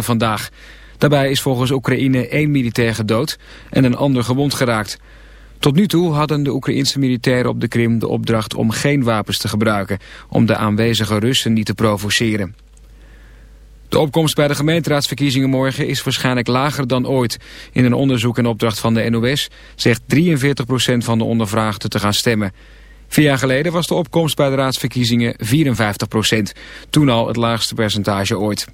vandaag. Daarbij is volgens Oekraïne één militair gedood en een ander gewond geraakt. Tot nu toe hadden de Oekraïnse militairen op de Krim de opdracht om geen wapens te gebruiken... om de aanwezige Russen niet te provoceren. De opkomst bij de gemeenteraadsverkiezingen morgen is waarschijnlijk lager dan ooit. In een onderzoek en opdracht van de NOS zegt 43% van de ondervraagden te gaan stemmen. Vier jaar geleden was de opkomst bij de raadsverkiezingen 54%. Toen al het laagste percentage ooit.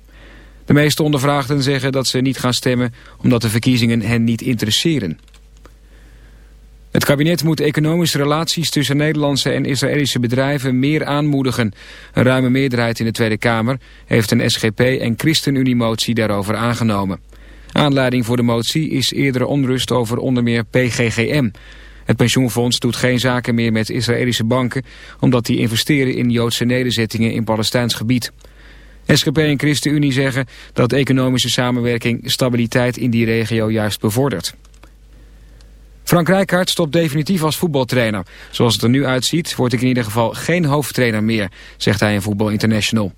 De meeste ondervraagden zeggen dat ze niet gaan stemmen omdat de verkiezingen hen niet interesseren. Het kabinet moet economische relaties tussen Nederlandse en Israëlische bedrijven meer aanmoedigen. Een ruime meerderheid in de Tweede Kamer heeft een SGP- en ChristenUnie-motie daarover aangenomen. Aanleiding voor de motie is eerdere onrust over onder meer PGGM. Het pensioenfonds doet geen zaken meer met Israëlische banken... omdat die investeren in Joodse nederzettingen in Palestijns gebied. SGP en ChristenUnie zeggen dat economische samenwerking stabiliteit in die regio juist bevordert. Frank Rijkaard stopt definitief als voetbaltrainer. Zoals het er nu uitziet wordt ik in ieder geval geen hoofdtrainer meer, zegt hij in Voetbal International.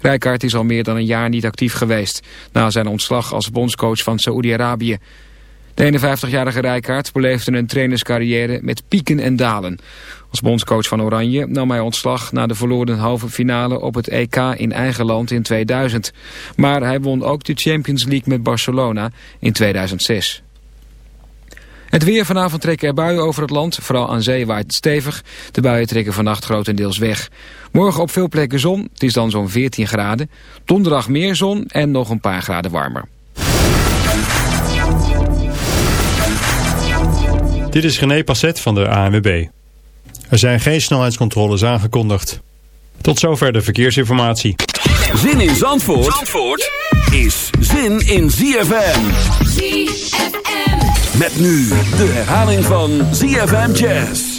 Rijkaard is al meer dan een jaar niet actief geweest, na zijn ontslag als bondscoach van Saoedi-Arabië. De 51-jarige Rijkaard beleefde een trainerscarrière met pieken en dalen. Als bondscoach van Oranje nam hij ontslag na de verloren halve finale op het EK in eigen land in 2000. Maar hij won ook de Champions League met Barcelona in 2006. Het weer vanavond trekken er buien over het land. Vooral aan zee waait het stevig. De buien trekken vannacht grotendeels weg. Morgen op veel plekken zon. Het is dan zo'n 14 graden. Donderdag meer zon en nog een paar graden warmer. Dit is René Passet van de ANWB. Er zijn geen snelheidscontroles aangekondigd. Tot zover de verkeersinformatie. Zin in Zandvoort, Zandvoort is zin in ZFM. ZFM. Met nu de herhaling van ZFM Jazz.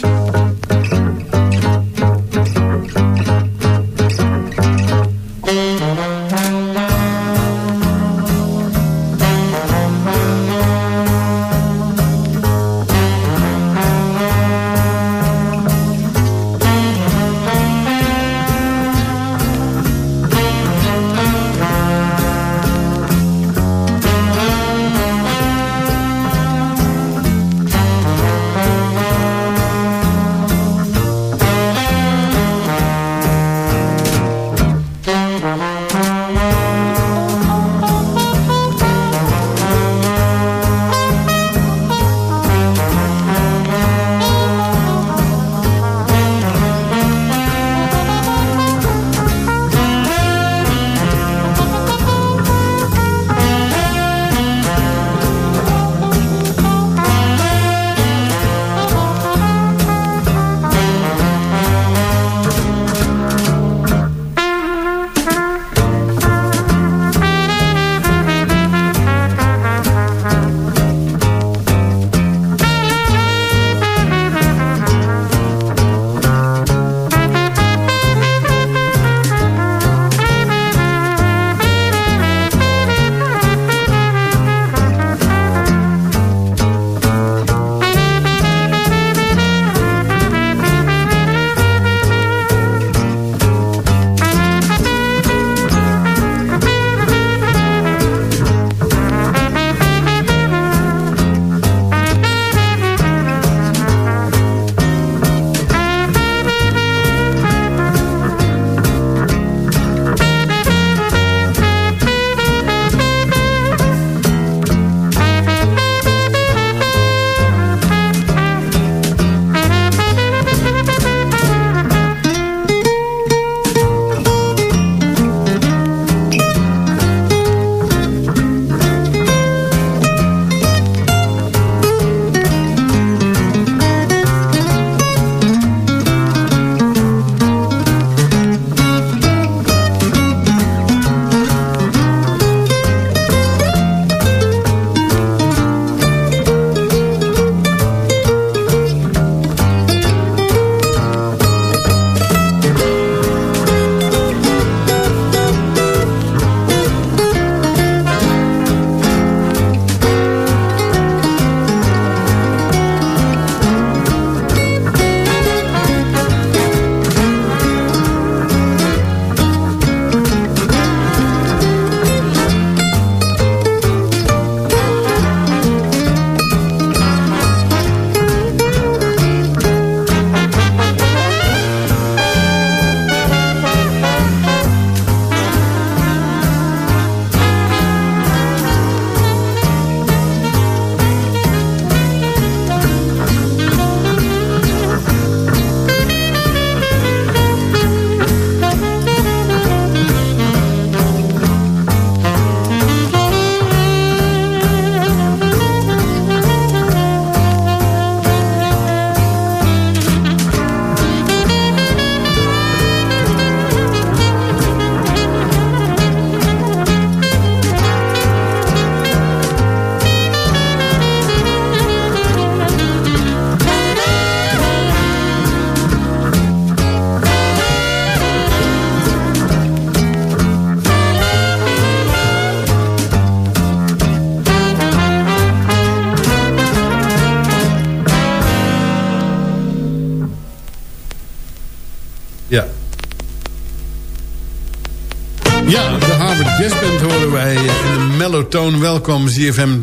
De. Welkom ZFM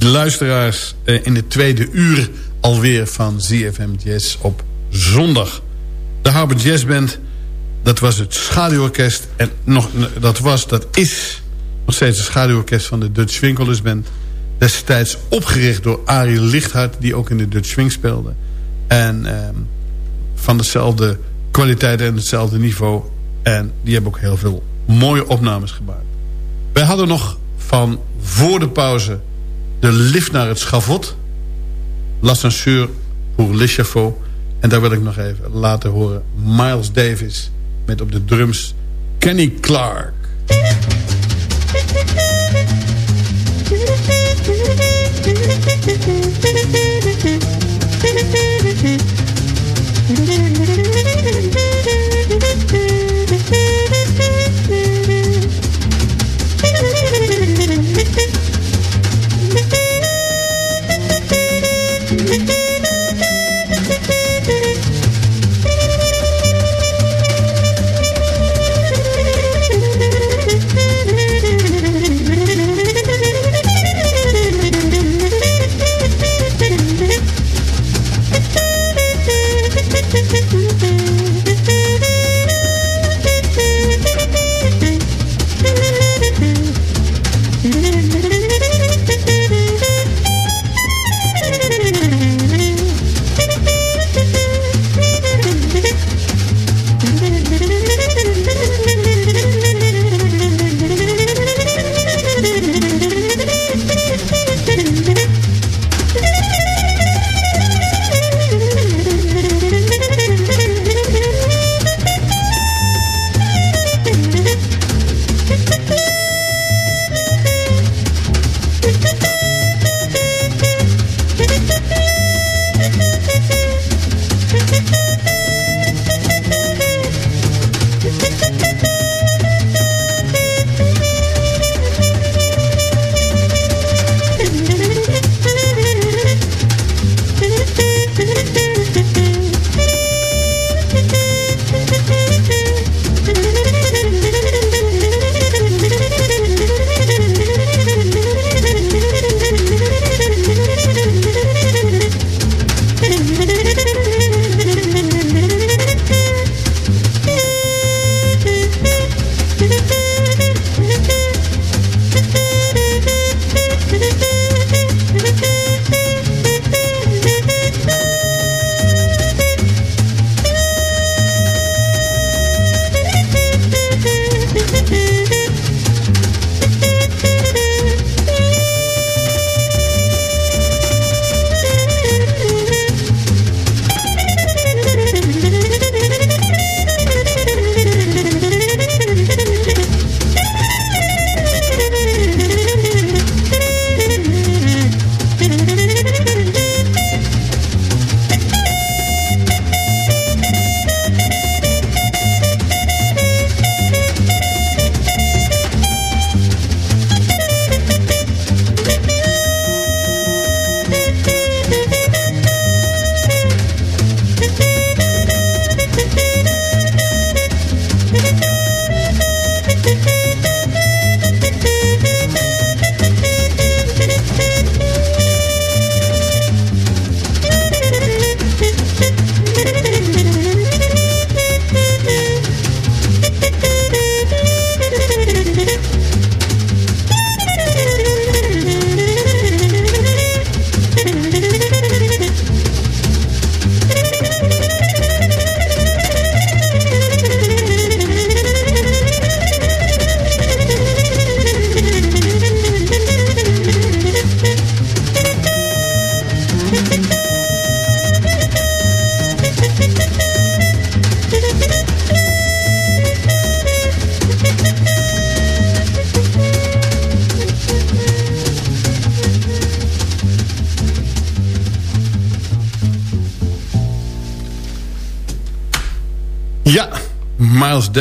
luisteraars in het tweede uur alweer van ZFM Jazz op zondag. De Harvard Jazz Band, dat was het schaduworkest. En nog, dat was, dat is nog steeds het schaduworkest van de Dutch Winkelers Band. Destijds opgericht door Arie Lichthart, die ook in de Dutch Swing speelde. En ehm, van dezelfde kwaliteit en hetzelfde niveau. En die hebben ook heel veel mooie opnames gemaakt. Wij hadden nog van voor de pauze de lift naar het schavot. L'ascenseur pour l'échafaud. En daar wil ik nog even laten horen Miles Davis met op de drums Kenny Clark.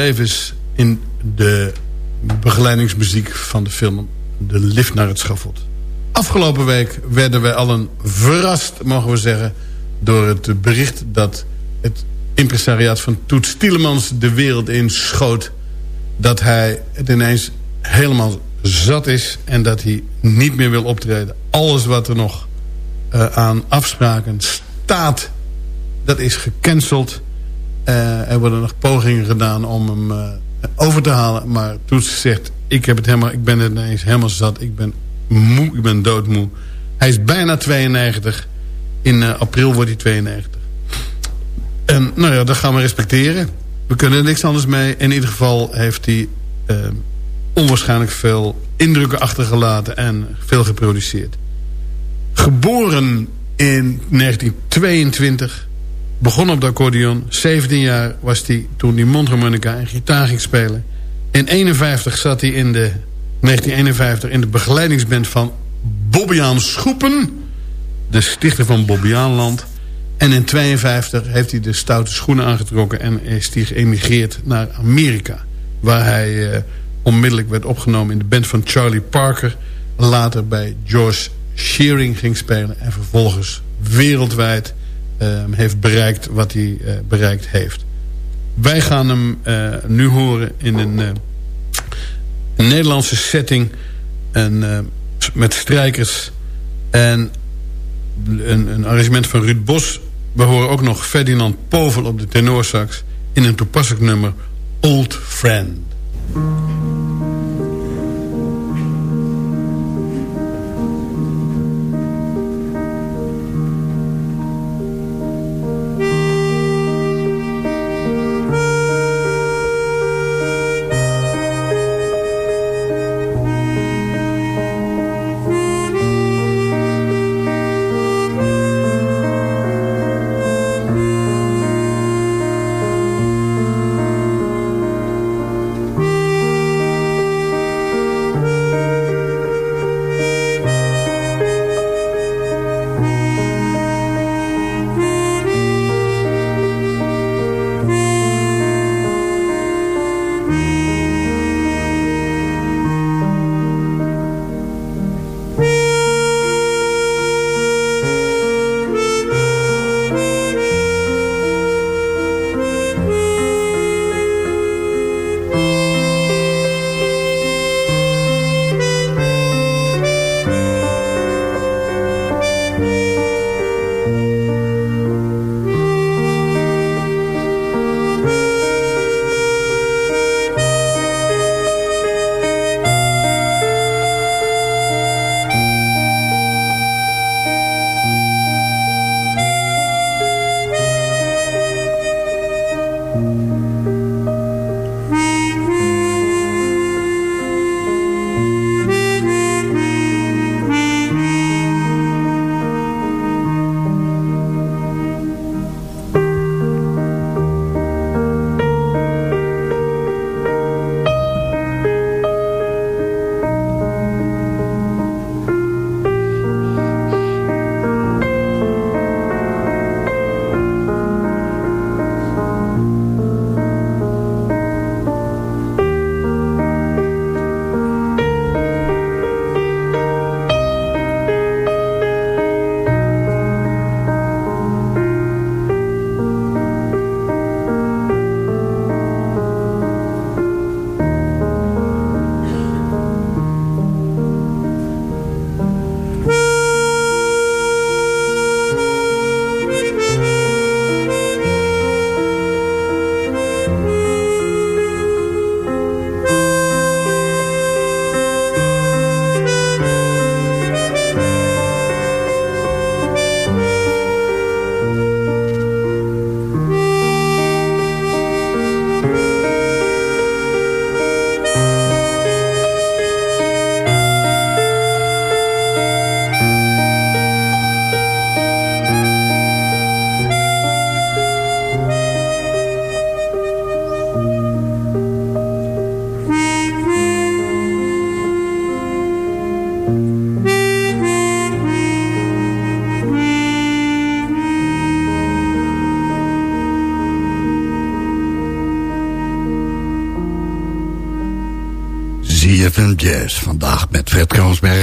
Davis in de begeleidingsmuziek van de film De Lift naar het Schavot. Afgelopen week werden wij allen verrast, mogen we zeggen... door het bericht dat het impresariaat van Toet Stielemans de wereld in schoot... dat hij het ineens helemaal zat is en dat hij niet meer wil optreden. Alles wat er nog uh, aan afspraken staat, dat is gecanceld. Uh, er worden nog pogingen gedaan om hem uh, over te halen. Maar Toets zegt, ik, heb het helemaal, ik ben het ineens helemaal zat. Ik ben moe, ik ben doodmoe. Hij is bijna 92. In april wordt hij 92. En nou ja, dat gaan we respecteren. We kunnen er niks anders mee. In ieder geval heeft hij onwaarschijnlijk veel indrukken achtergelaten en veel geproduceerd. Geboren in 1922, begon op de accordeon. 17 jaar was hij toen hij mondharmonica en gitaar ging spelen. In 51 zat hij in de 1951 in de begeleidingsband van Bobbiaan Schoepen. De stichter van Bobbejaanland. En in 52 heeft hij de stoute schoenen aangetrokken... en is hij geëmigreerd naar Amerika. Waar hij uh, onmiddellijk werd opgenomen in de band van Charlie Parker. Later bij George Shearing ging spelen. En vervolgens wereldwijd heeft bereikt wat hij uh, bereikt heeft. Wij gaan hem uh, nu horen in een, een Nederlandse setting. En, met strijkers. En een, een arrangement van Ruud Bos. We horen ook nog Ferdinand Povel op de tenorsax. In een toepasselijk nummer Old Friend. Fred Kroonsberg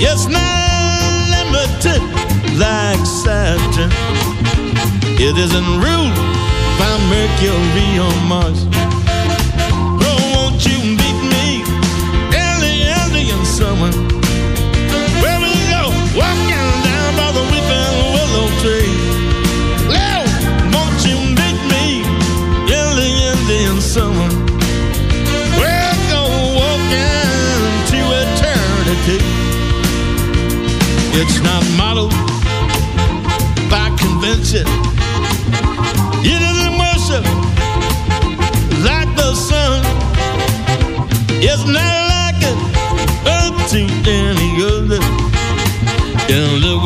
It's not limited like Saturn. It isn't ruled by Mercury or Mars. It's not modeled by convention. It isn't worship like the sun. It's not like it unto any other. And it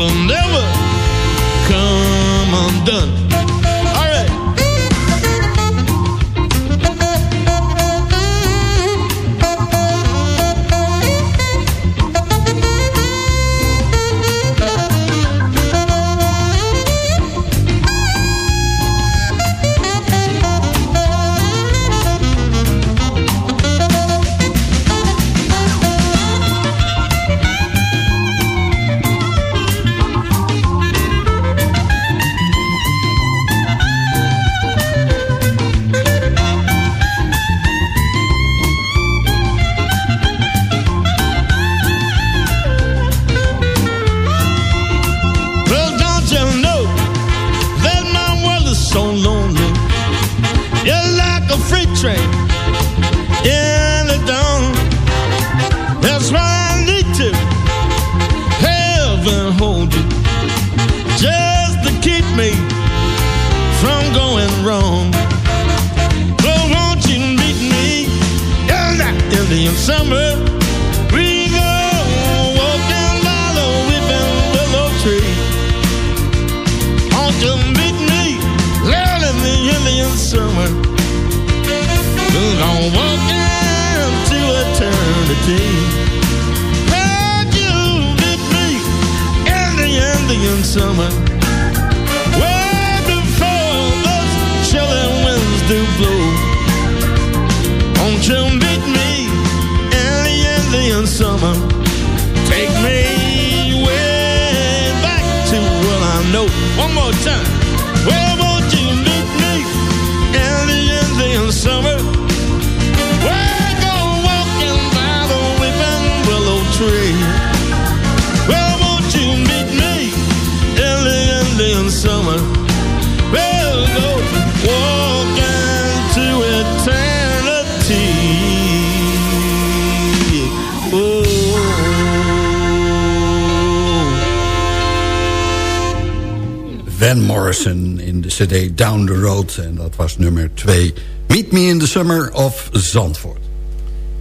Down the Road. En dat was nummer 2. Meet Me in the Summer of Zandvoort.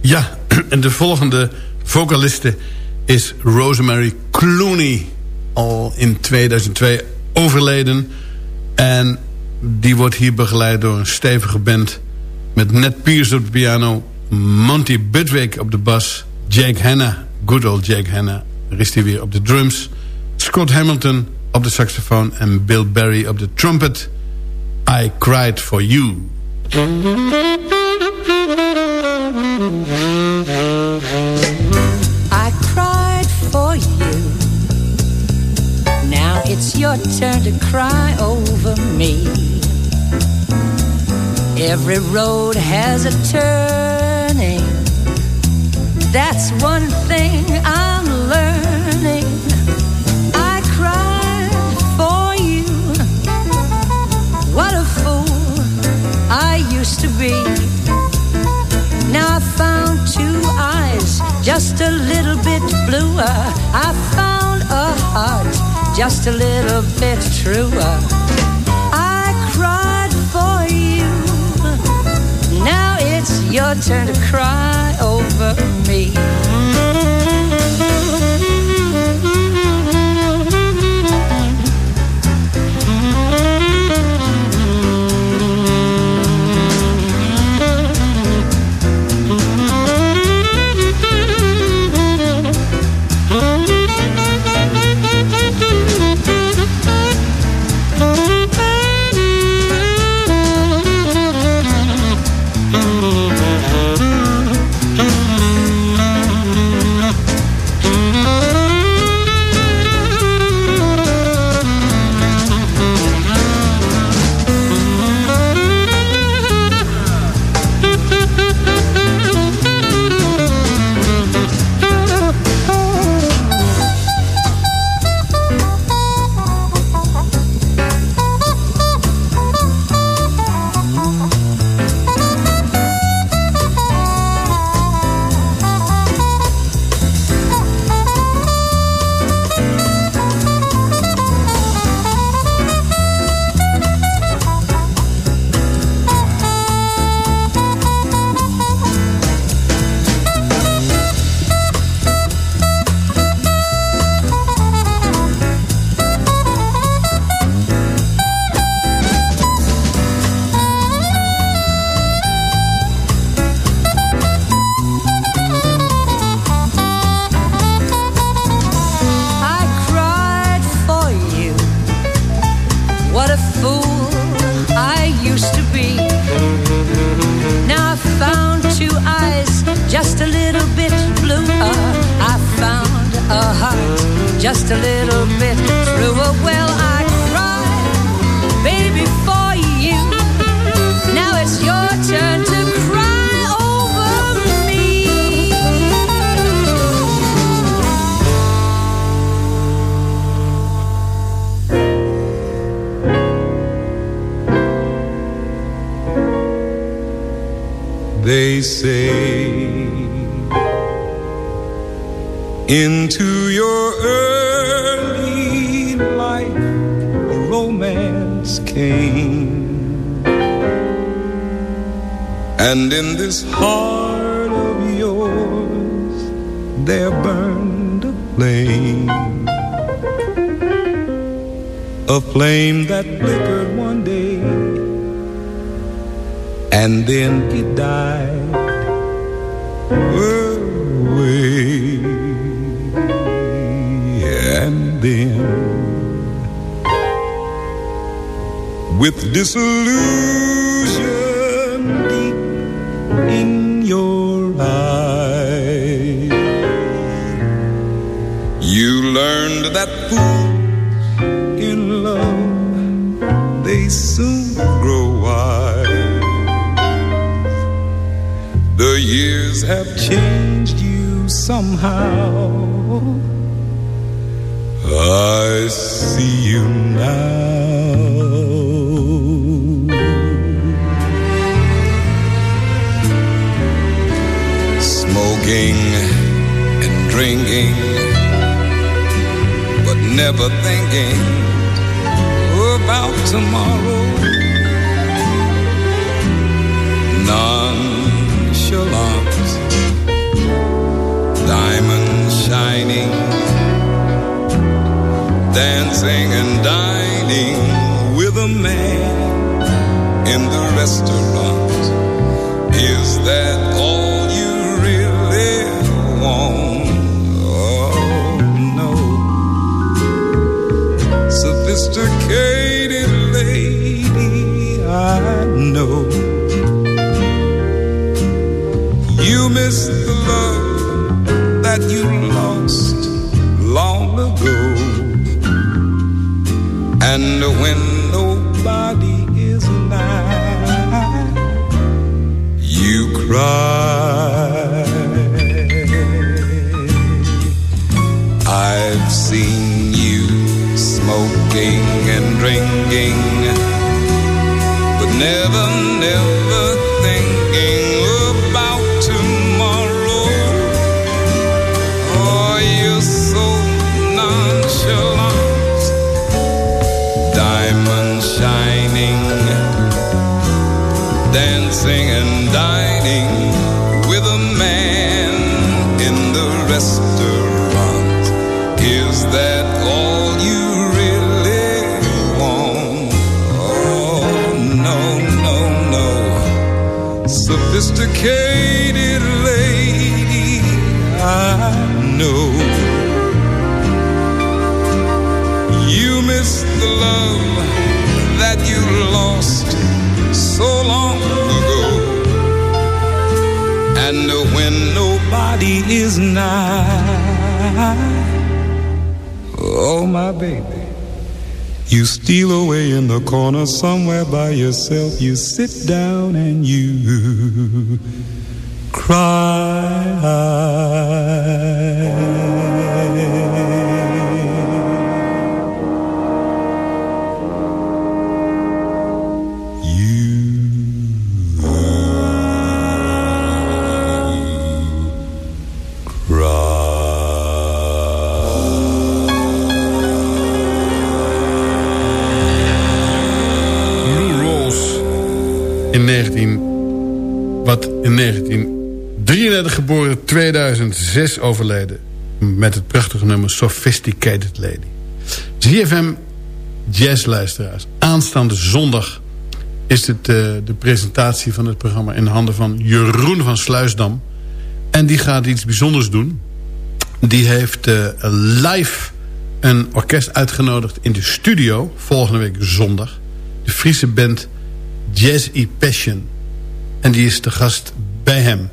Ja, en de volgende vocaliste is Rosemary Clooney. Al in 2002 overleden. En die wordt hier begeleid door een stevige band... met Ned Pierce op de piano... Monty Budwig op de bas... Jake Hanna, good old Jake Hanna... er is hij weer op de drums... Scott Hamilton op de saxofoon en Bill Berry op de trumpet. I Cried For You. I cried for you. Now it's your turn to cry over me. Every road has a turning. That's one thing I'm be. Now I found two eyes just a little bit bluer. I found a heart just a little bit truer. I cried for you. Now it's your turn to cry over me. You learned that fools in love they soon grow wise. The years have changed you somehow. I see you now. Never thinking about tomorrow. Nonchalant, diamond shining, dancing and dining with a man in the restaurant. Is that all sophisticated lady, I know. You miss the love that you lost long ago. And when nobody is nigh, you cry. Drinking, but never, never thinking about tomorrow. Oh, you're so nonchalant, diamond shining, dancing and dining with a man in the restaurant. Is that all Sophisticated lady, I know. You miss the love that you lost so long ago. And when nobody is nigh, oh my baby, you steal away in the corner somewhere by yourself. You sit down and you cry. In 1933 geboren, 2006 overleden. Met het prachtige nummer Sophisticated Lady. ZFM Jazzluisteraars. Aanstaande zondag is het eh, de presentatie van het programma... in handen van Jeroen van Sluisdam. En die gaat iets bijzonders doen. Die heeft eh, live een orkest uitgenodigd in de studio... volgende week zondag. De Friese band Jazz E Passion. En die is de gast bij hem.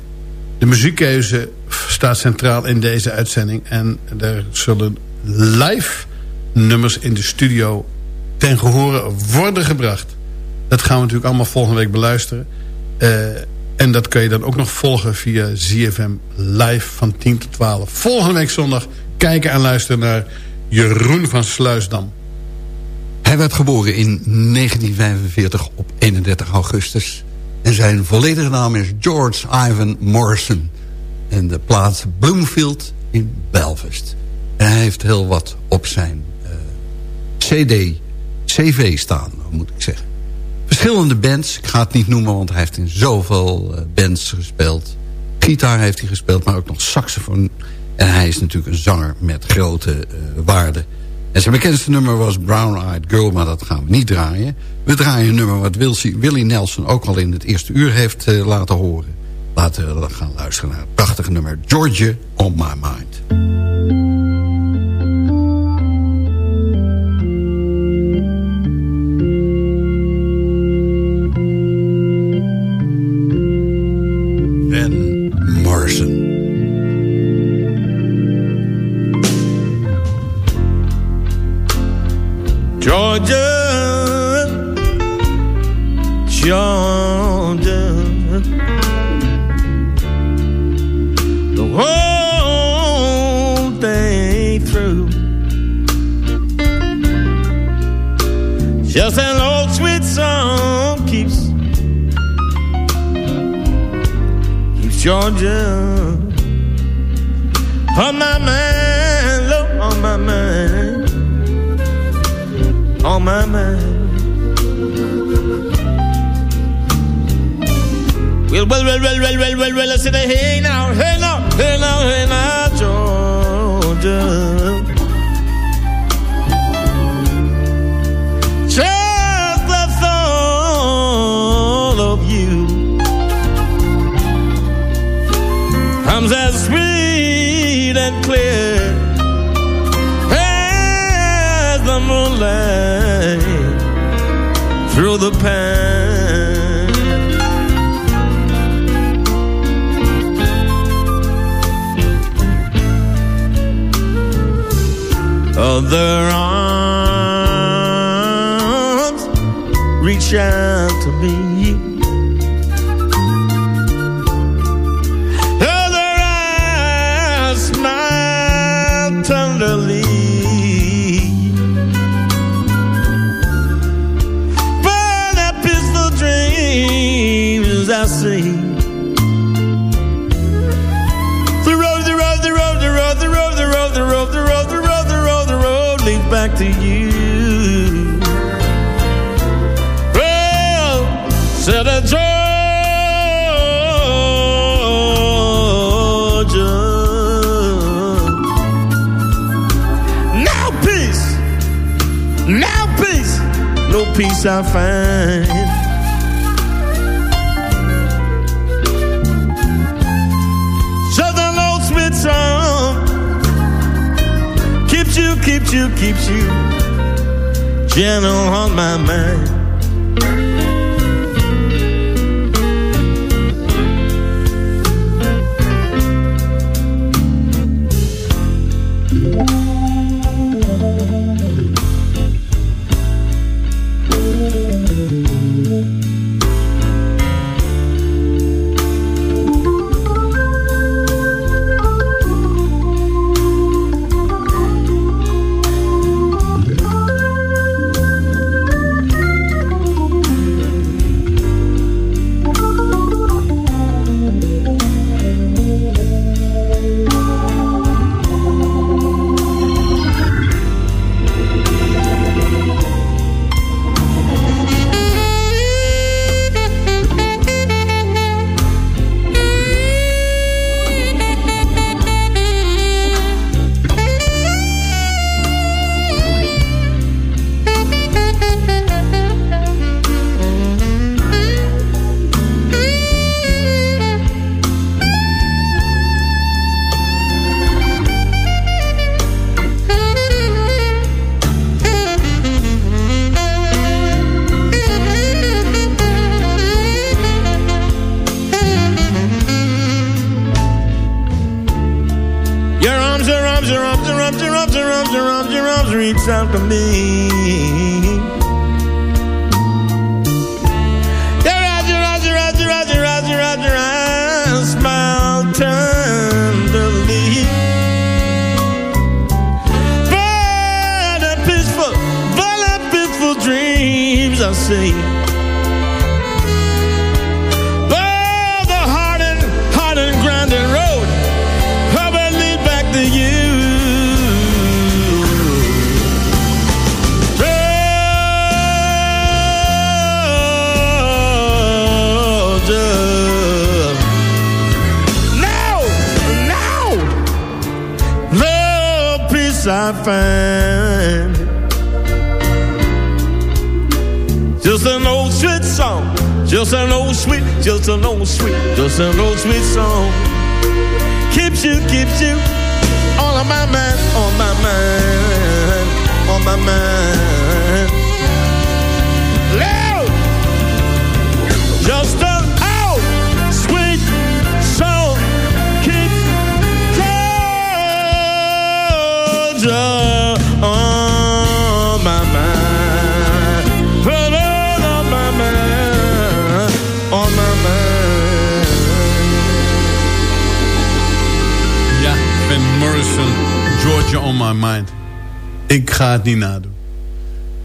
De muziekkeuze staat centraal in deze uitzending. En er zullen live nummers in de studio ten gehore worden gebracht. Dat gaan we natuurlijk allemaal volgende week beluisteren. Uh, en dat kun je dan ook nog volgen via ZFM Live van 10 tot 12. Volgende week zondag kijken en luisteren naar Jeroen van Sluisdam. Hij werd geboren in 1945 op 31 augustus. En zijn volledige naam is George Ivan Morrison. En de plaats Bloomfield in Belfast. En hij heeft heel wat op zijn uh, CD, CV staan, moet ik zeggen. Verschillende bands, ik ga het niet noemen, want hij heeft in zoveel uh, bands gespeeld. Gitaar heeft hij gespeeld, maar ook nog saxofoon. En hij is natuurlijk een zanger met grote uh, waarden. En zijn bekendste nummer was Brown Eyed Girl, maar dat gaan we niet draaien. We draaien een nummer wat Willie Nelson ook al in het eerste uur heeft uh, laten horen. Laten we gaan luisteren naar het prachtige nummer Georgia on My Mind. Jordan, Jordan, the whole through. Just old sweet song keeps keeps Georgia on my mind. en ma main. Well, well, well, well, well, well, well, well, I said, hey now, hey now, hey now, hey now, Georgia. the pan. Other arms reach out no peace I find. keeps you, keeps you gentle on my mind. Find. Just an old sweet song, just an old sweet, just an old sweet, just an old sweet song. Keeps you, keeps you on my mind, on my mind, on my mind. Georgia on my mind. Ik ga het niet nadoen.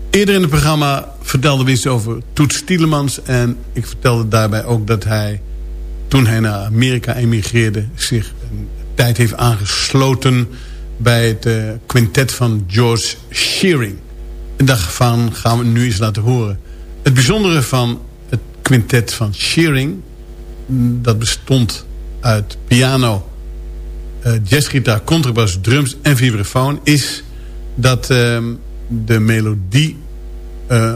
Eerder in het programma vertelde we iets over Toets Tielemans... en ik vertelde daarbij ook dat hij, toen hij naar Amerika emigreerde... zich een tijd heeft aangesloten bij het eh, quintet van George Shearing. En daarvan gaan we nu eens laten horen. Het bijzondere van het quintet van Shearing... mm, dat bestond uit piano, jazzgitaar, contrabas, drums en vibrafoon... is dat ehm, de melodie, eh,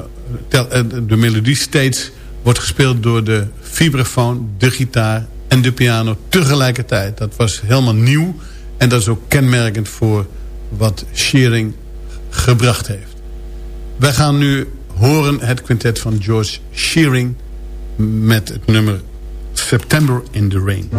eh, de melodie steeds wordt gespeeld door de vibrafoon, de gitaar en de piano tegelijkertijd. Dat was helemaal nieuw en dat is ook kenmerkend voor wat Shearing gebracht heeft. Wij gaan nu horen het quintet van George Shearing met het nummer September in the Rain.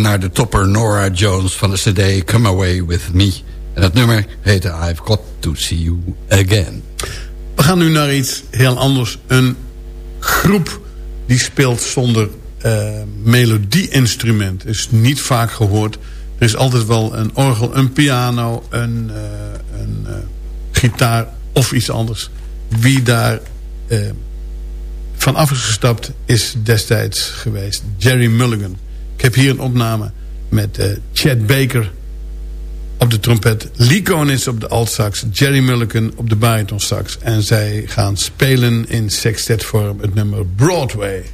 Naar de topper Nora Jones van de cd Come Away With Me. En dat nummer heette I've Got To See You Again. We gaan nu naar iets heel anders. Een groep die speelt zonder uh, melodie-instrument. Is niet vaak gehoord. Er is altijd wel een orgel, een piano, een, uh, een uh, gitaar of iets anders. Wie daar van af is gestapt is destijds geweest Jerry Mulligan. Ik heb hier een opname met uh, Chad Baker op de trompet. Lee Konitz op de altsax. Jerry Mulligan op de baritonsax. En zij gaan spelen in sextetvorm het nummer Broadway.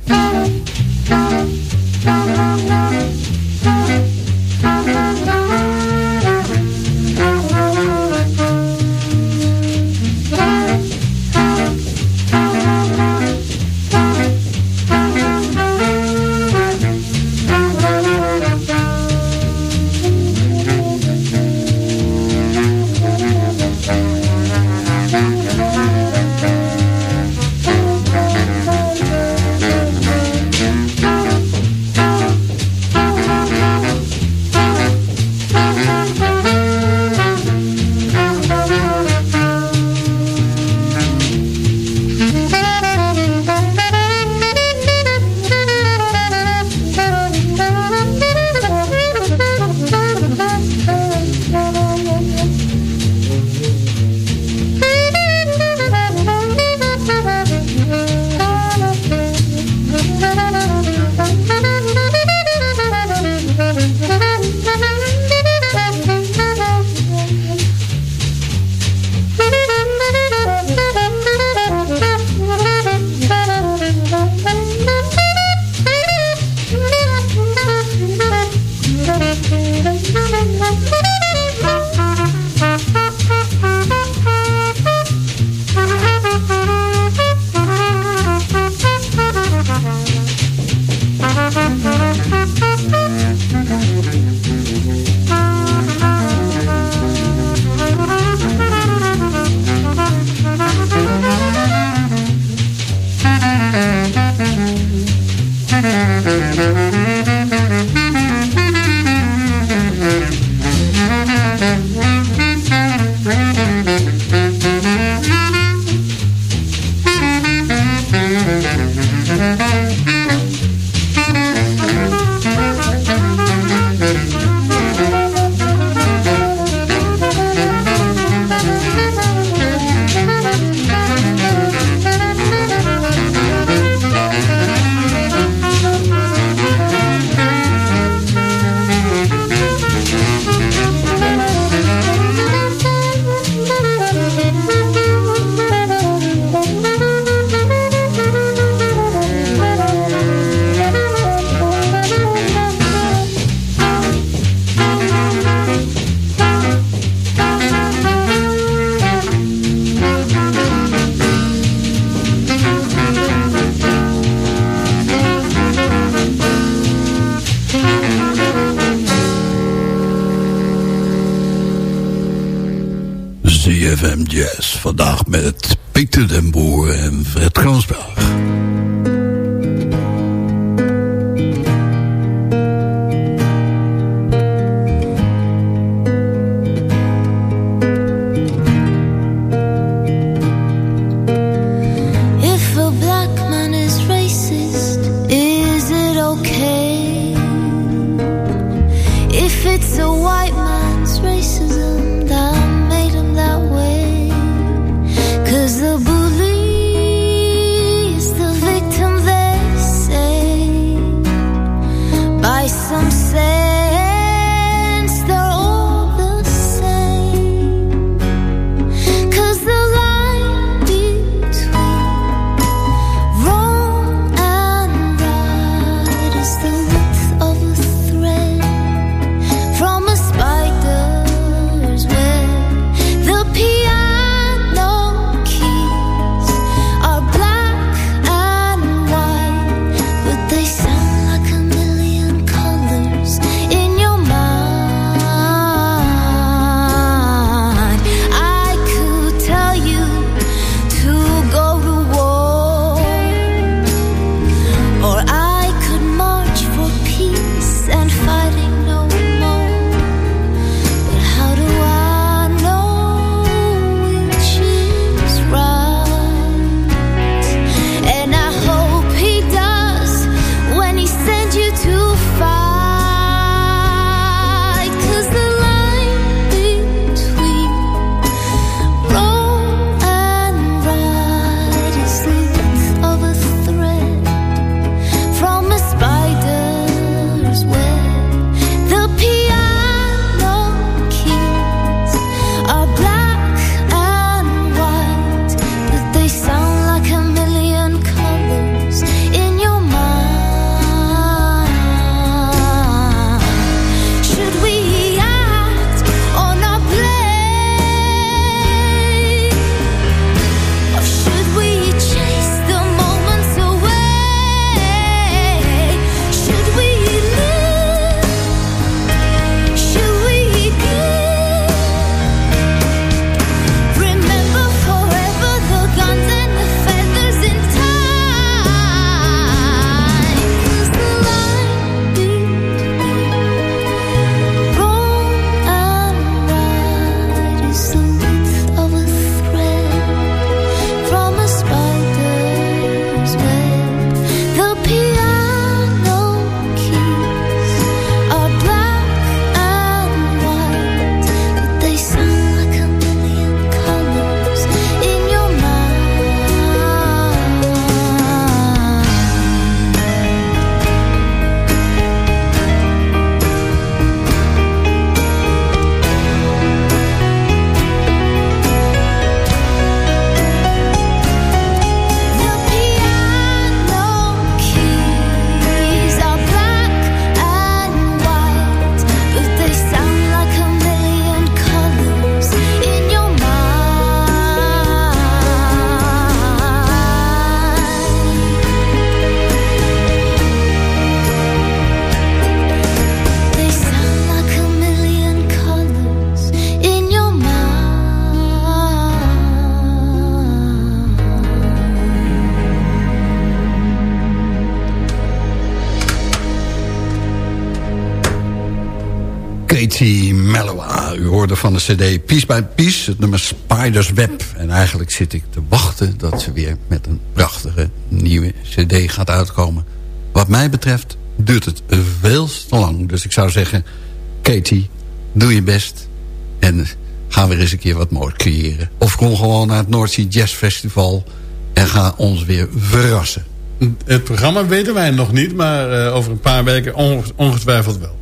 Vandaag met Pieter den Boer cd Piece by Piece, het nummer Spider's Web. En eigenlijk zit ik te wachten dat ze weer met een prachtige nieuwe cd gaat uitkomen. Wat mij betreft duurt het veel te lang. Dus ik zou zeggen, Katie, doe je best. En ga weer eens een keer wat moois creëren. Of kom gewoon naar het Noordzee Jazz Festival en ga ons weer verrassen. Het programma weten wij nog niet, maar uh, over een paar weken ongetwijfeld wel.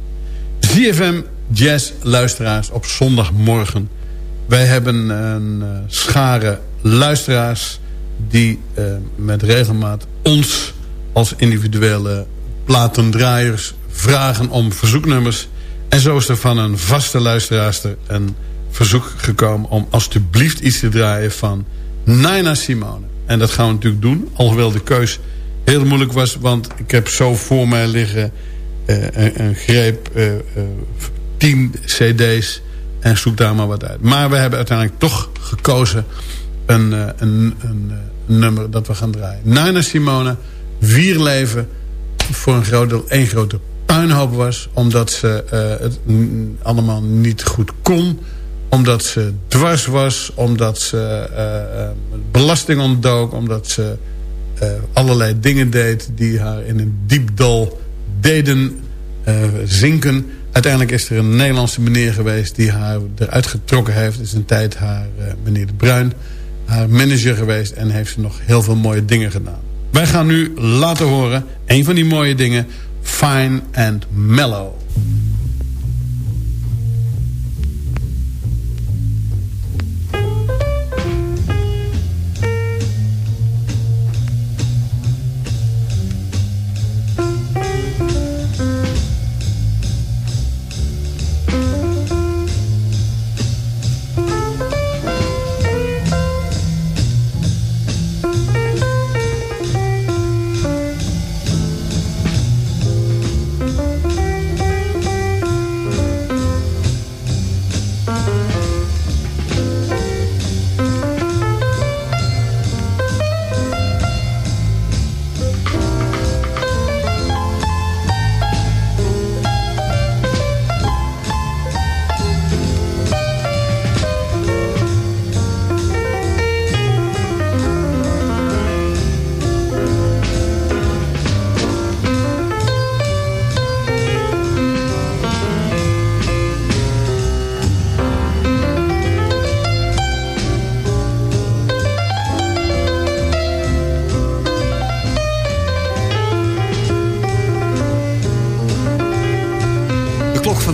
ZFM Jazz luisteraars op zondagmorgen. Wij hebben een uh, schare luisteraars die uh, met regelmaat ons als individuele platendraaiers vragen om verzoeknummers. En zo is er van een vaste luisteraarster een verzoek gekomen om alstublieft iets te draaien van Nina Simone. En dat gaan we natuurlijk doen, alhoewel de keus heel moeilijk was, want ik heb zo voor mij liggen uh, een, greep 10 cd's en zoek daar maar wat uit. Maar we hebben uiteindelijk toch gekozen een, een, een, een, nummer dat we gaan draaien. Nina Simone, Vier Leven, voor een groot deel één grote puinhoop was. Omdat ze het allemaal niet goed kon omdat ze dwars was, omdat ze uh, belasting ontdook... omdat ze allerlei dingen deed die haar in een diep dal deden zinken. Uiteindelijk is er een Nederlandse meneer geweest die haar eruit getrokken heeft. is een tijd haar meneer De Bruin, haar manager geweest... en heeft ze nog heel veel mooie dingen gedaan. Wij gaan nu laten horen, een van die mooie dingen... Fine and Mellow.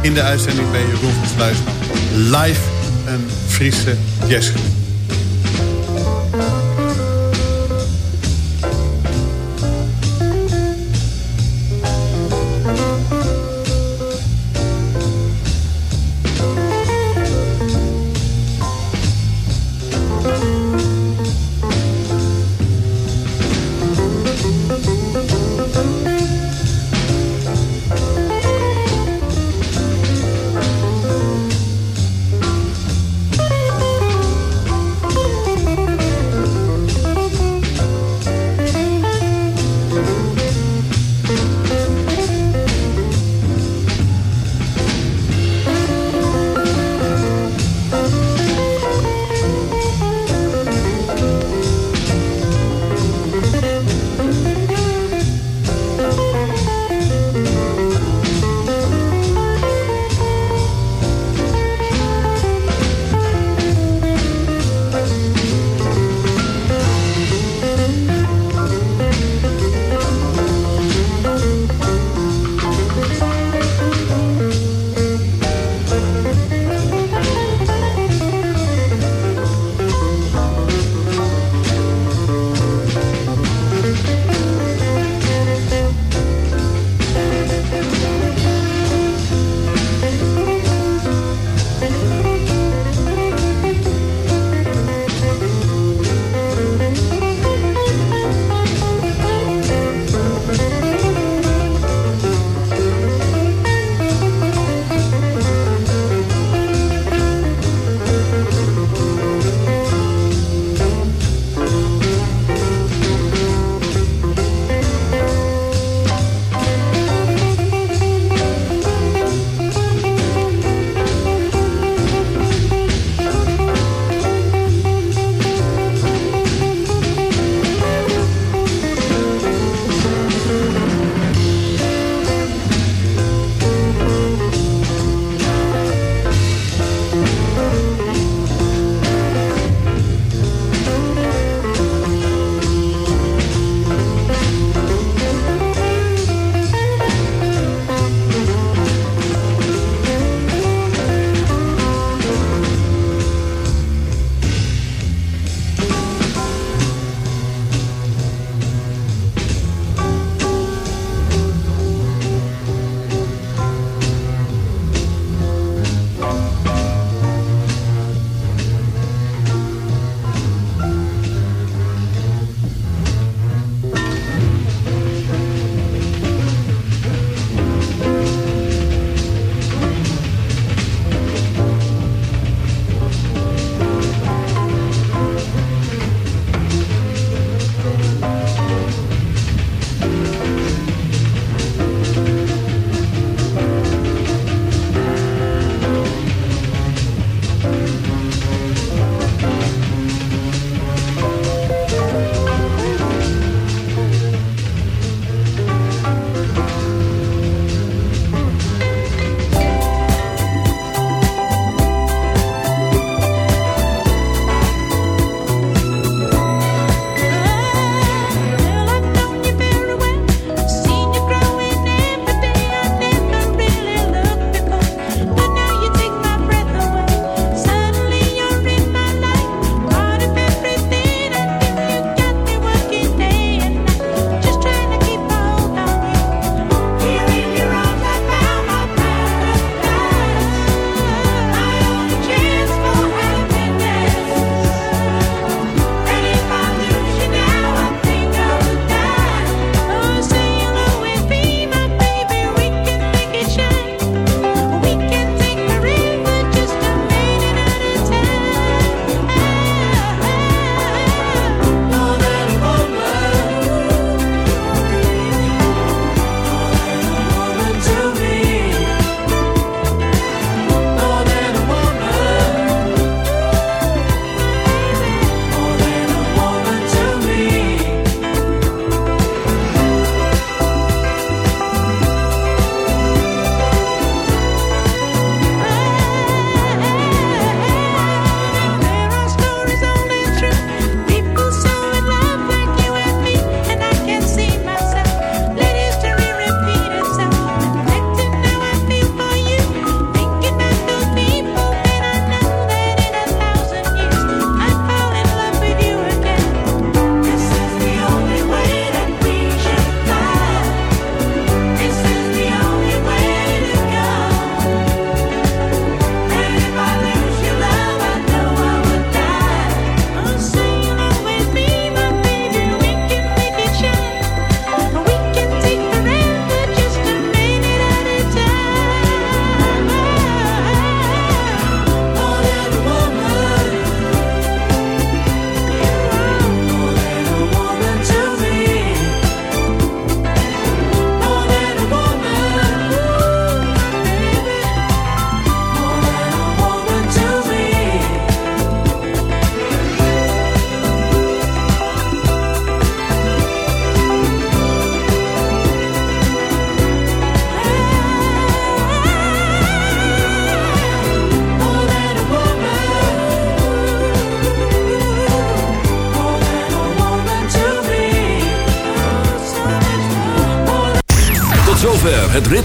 in de uitzending bij Jeroen van Sluisman. Live een Friese jazzgroep.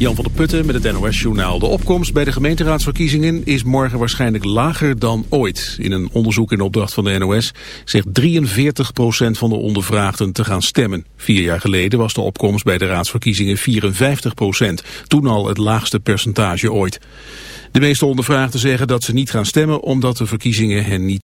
Jan van der Putten met het NOS-journaal. De opkomst bij de gemeenteraadsverkiezingen is morgen waarschijnlijk lager dan ooit. In een onderzoek in opdracht van de NOS zegt 43% van de ondervraagden te gaan stemmen. Vier jaar geleden was de opkomst bij de raadsverkiezingen 54%. Toen al het laagste percentage ooit. De meeste ondervraagden zeggen dat ze niet gaan stemmen omdat de verkiezingen hen niet